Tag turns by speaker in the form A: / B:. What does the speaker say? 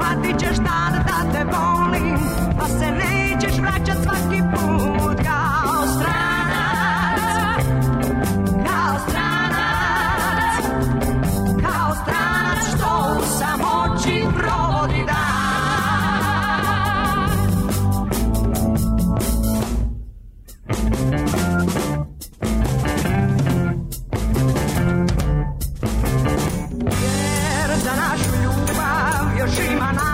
A: shvatit ćeš tad da te volim Manana.